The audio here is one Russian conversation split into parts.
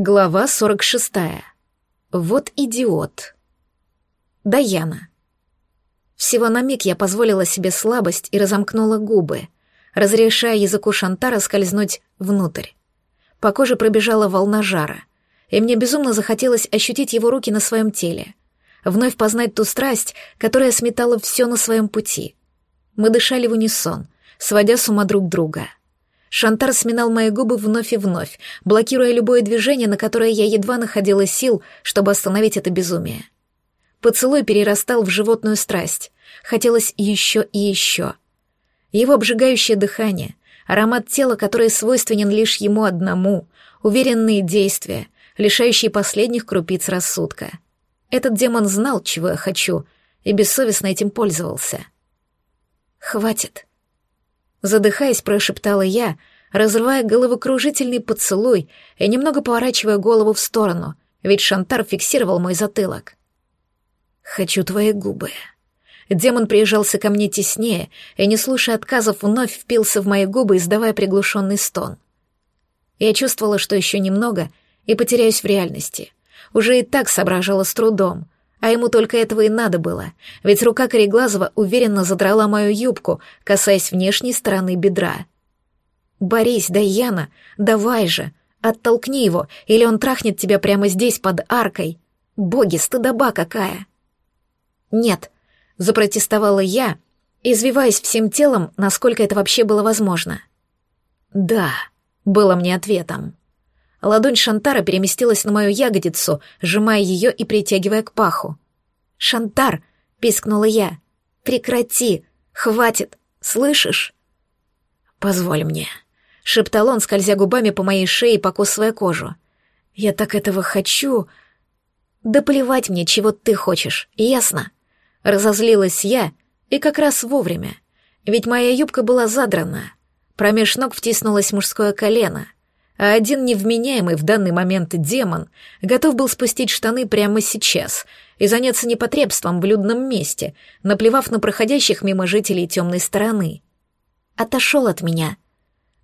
Глава 46. Вот идиот. Даяна. Всего на миг я позволила себе слабость и разомкнула губы, разрешая языку Шантара скользнуть внутрь. По коже пробежала волна жара, и мне безумно захотелось ощутить его руки на своем теле, вновь познать ту страсть, которая сметала все на своем пути. Мы дышали в унисон, сводя с ума друг друга — Шантар сминал мои губы вновь и вновь, блокируя любое движение, на которое я едва находила сил, чтобы остановить это безумие. Поцелуй перерастал в животную страсть. Хотелось еще и еще. Его обжигающее дыхание, аромат тела, который свойственен лишь ему одному, уверенные действия, лишающие последних крупиц рассудка. Этот демон знал, чего я хочу, и бессовестно этим пользовался. «Хватит», Задыхаясь, прошептала я, разрывая головокружительный поцелуй и немного поворачивая голову в сторону, ведь Шантар фиксировал мой затылок. «Хочу твои губы». Демон приезжался ко мне теснее и, не слушая отказов, вновь впился в мои губы, издавая приглушенный стон. Я чувствовала, что еще немного, и потеряюсь в реальности. Уже и так соображала с трудом — а ему только этого и надо было, ведь рука Кореглазова уверенно задрала мою юбку, касаясь внешней стороны бедра. «Борись, Даяна, давай же, оттолкни его, или он трахнет тебя прямо здесь, под аркой. Боги, стыдоба какая!» «Нет», — запротестовала я, извиваясь всем телом, насколько это вообще было возможно. «Да», — было мне ответом. Ладонь Шантара переместилась на мою ягодицу, сжимая ее и притягивая к паху. «Шантар!» — пискнула я. «Прекрати! Хватит! Слышишь?» «Позволь мне», — шептал он, скользя губами по моей шее и покусывая кожу. «Я так этого хочу...» «Да плевать мне, чего ты хочешь, ясно?» Разозлилась я, и как раз вовремя, ведь моя юбка была задрана. Промеж ног втиснулось мужское колено — а один невменяемый в данный момент демон готов был спустить штаны прямо сейчас и заняться непотребством в людном месте, наплевав на проходящих мимо жителей темной стороны. Отошел от меня.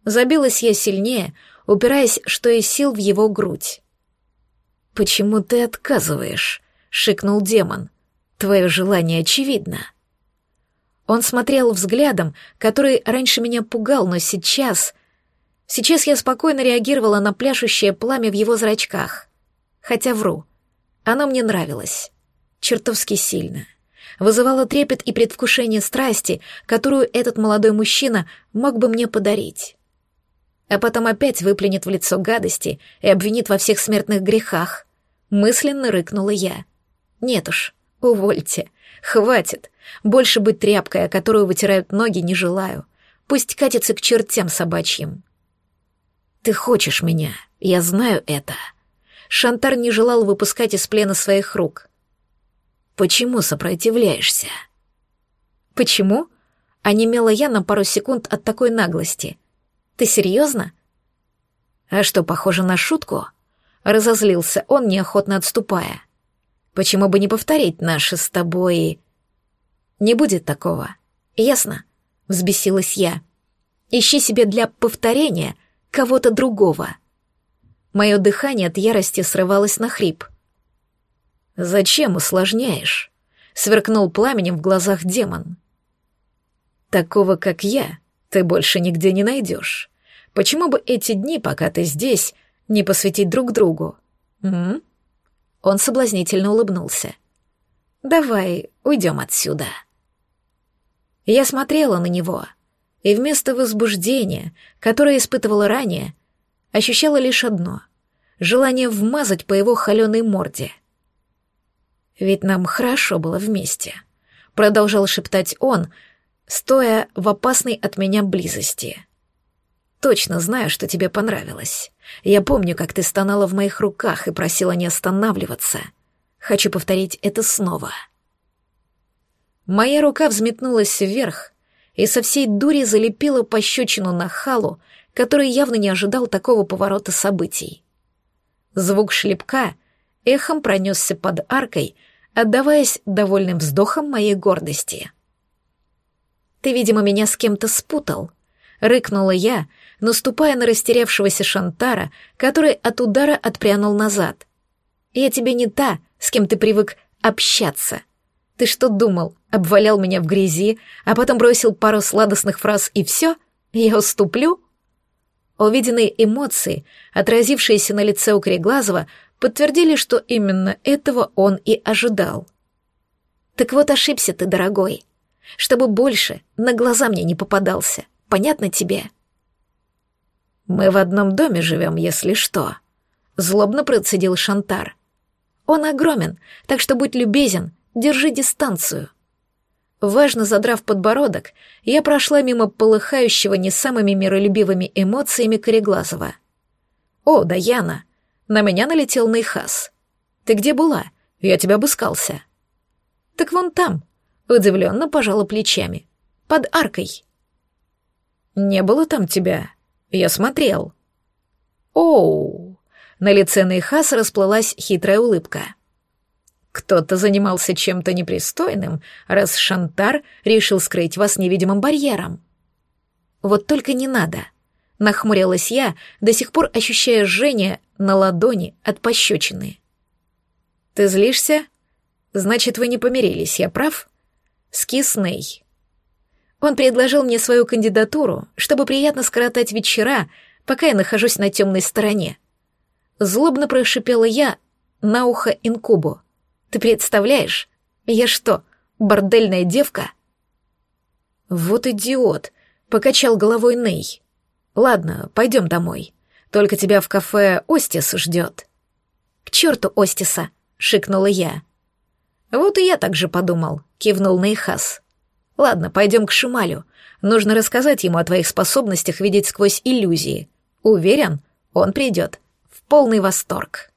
Забилась я сильнее, упираясь, что из сил в его грудь. «Почему ты отказываешь?» — шикнул демон. «Твое желание очевидно». Он смотрел взглядом, который раньше меня пугал, но сейчас Сейчас я спокойно реагировала на пляшущее пламя в его зрачках. Хотя вру. Оно мне нравилось. Чертовски сильно. Вызывало трепет и предвкушение страсти, которую этот молодой мужчина мог бы мне подарить. А потом опять выплюнет в лицо гадости и обвинит во всех смертных грехах. Мысленно рыкнула я. Нет уж, увольте. Хватит. Больше быть тряпкой, о которую вытирают ноги, не желаю. Пусть катится к чертям собачьим. Ты хочешь меня, я знаю это. Шантар не желал выпускать из плена своих рук. Почему сопротивляешься? Почему? Онемела я на пару секунд от такой наглости. Ты серьезно? А что, похоже на шутку? Разозлился он, неохотно отступая. Почему бы не повторить наши с тобой... Не будет такого. Ясно? Взбесилась я. Ищи себе для повторения кого-то другого. Мое дыхание от ярости срывалось на хрип. «Зачем усложняешь?» — сверкнул пламенем в глазах демон. «Такого, как я, ты больше нигде не найдешь. Почему бы эти дни, пока ты здесь, не посвятить друг другу?» М? Он соблазнительно улыбнулся. «Давай уйдем отсюда». Я смотрела на него — и вместо возбуждения, которое испытывала ранее, ощущала лишь одно — желание вмазать по его холеной морде. «Ведь нам хорошо было вместе», — продолжал шептать он, стоя в опасной от меня близости. «Точно знаю, что тебе понравилось. Я помню, как ты стонала в моих руках и просила не останавливаться. Хочу повторить это снова». Моя рука взметнулась вверх, и со всей дури залепила пощечину на халу, который явно не ожидал такого поворота событий. Звук шлепка эхом пронесся под аркой, отдаваясь довольным вздохом моей гордости. «Ты, видимо, меня с кем-то спутал», — рыкнула я, наступая на растерявшегося Шантара, который от удара отпрянул назад. «Я тебе не та, с кем ты привык общаться. Ты что думал, обвалял меня в грязи, а потом бросил пару сладостных фраз и все? Я уступлю?» Увиденные эмоции, отразившиеся на лице у Кореглазова, подтвердили, что именно этого он и ожидал. «Так вот ошибся ты, дорогой. Чтобы больше на глаза мне не попадался. Понятно тебе?» «Мы в одном доме живем, если что», — злобно процедил Шантар. «Он огромен, так что будь любезен, держи дистанцию». Важно задрав подбородок, я прошла мимо полыхающего не самыми миролюбивыми эмоциями Кореглазова. «О, Даяна!» На меня налетел Нейхас. «Ты где была? Я тебя обыскался». «Так вон там», — удивленно пожала плечами. «Под аркой». «Не было там тебя. Я смотрел». «Оу!» На лице Нейхас расплылась хитрая улыбка. Кто-то занимался чем-то непристойным, раз Шантар решил скрыть вас невидимым барьером. Вот только не надо. Нахмурилась я, до сих пор ощущая жжение на ладони от пощечины. Ты злишься? Значит, вы не помирились, я прав? Скисней. Он предложил мне свою кандидатуру, чтобы приятно скоротать вечера, пока я нахожусь на темной стороне. Злобно прошипела я на ухо инкубу. Ты представляешь? Я что, бордельная девка? Вот идиот, покачал головой Ней. Ладно, пойдем домой. Только тебя в кафе Остис ждет. К черту Остиса, шикнула я. Вот и я так же подумал, кивнул Нейхас. Ладно, пойдем к Шималю. Нужно рассказать ему о твоих способностях видеть сквозь иллюзии. Уверен, он придет в полный восторг.